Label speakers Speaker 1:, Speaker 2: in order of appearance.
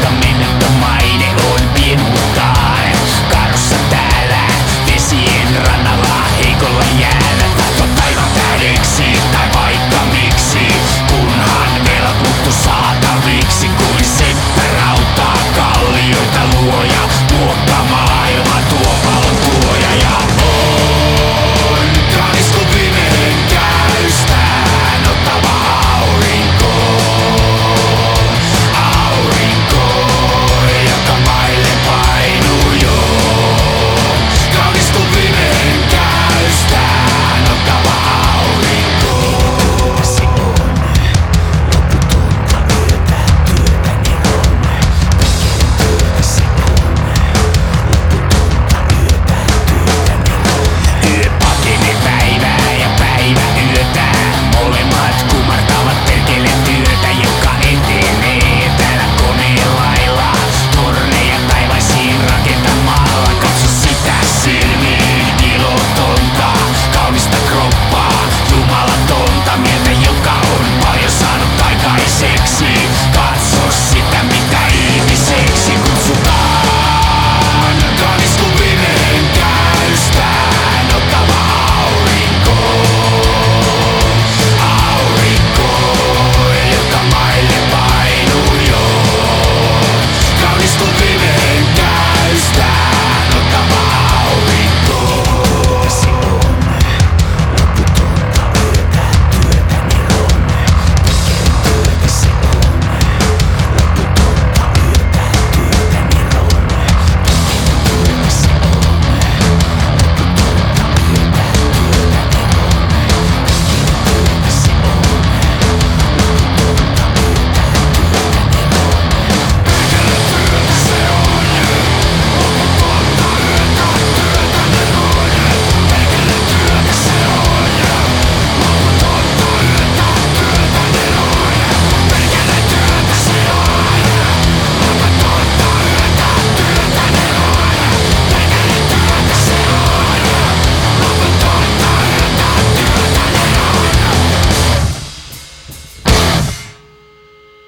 Speaker 1: lo mío.